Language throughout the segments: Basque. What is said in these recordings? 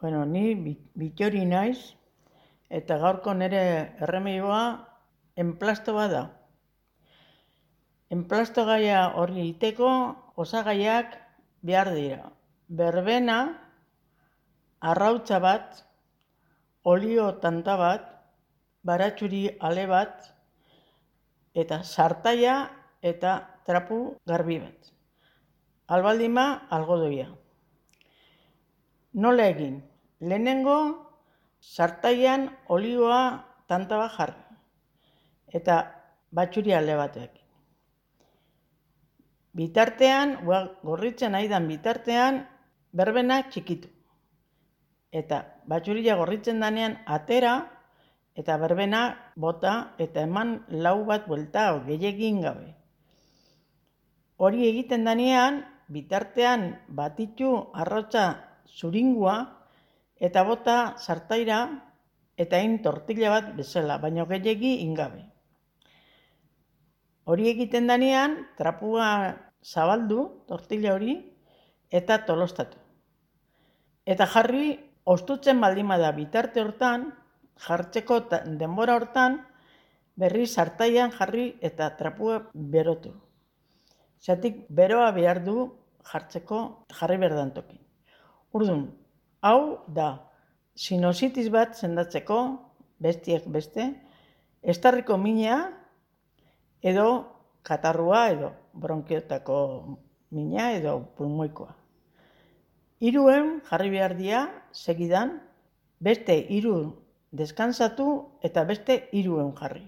Bueno, ni bitori naiz, eta gaurko nire erremioa enplasto bat da. Enplasto gaia hori iteko osagaiak behar dira. Berbena, arrautza bat, olio tanta bat, baratxuri ale bat, eta sartaia eta trapu garbi bat. Albaldima, algodoia. Nola egin? Lehenengo, sartaian olioa tanta bat jarri. Eta batxuri alde batek. Bitartean, gorritzen nahi dan bitartean, berbena txikitu. Eta batxuria gorritzen danean atera, eta berbena bota, eta eman lau bat buelta, gehiagin gabe. Hori egiten danean, bitartean batitu arrotza zuringua eta bota sartaira eta hain tortilla bat bezala, baina gehiagi ingabe. Hori egiten danean, trapua zabaldu, tortilla hori, eta tolostatu. Eta jarri, ostutzen baldima da bitarte hortan, jartzeko denbora hortan, berri sartaian jarri eta trapua berotu. Zatik, beroa behar du jartzeko jarri berdantokin. Urdun, hau da, sinositis bat sendatzeko, bestiek beste, estarriko mina edo katarrua edo bronkiotako mina edo pulmoikoa. Iruen jarri behar dia, segidan, beste iru deskansatu eta beste iruen jarri.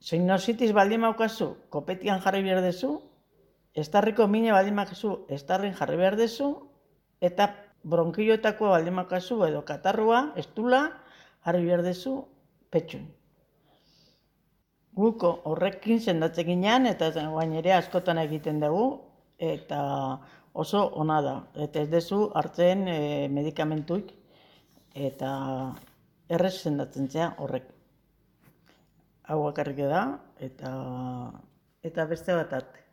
Sinositis baldin maukazu, kopetian jarri behar dezu, estarriko mina baldin maukazu, estarrin jarri behar dezu, eta bronkioetako aldemakazu edo katarroa, estula, harri behar dezu, petxun. Guko horrekin sendatzen ginean, eta guain ere askotan egiten dugu, eta oso ona da. Eta ez dezu hartzen e, medikamentuik, eta errez sendatzen zea horrek. Hau bakarrik da, eta, eta beste bat arte.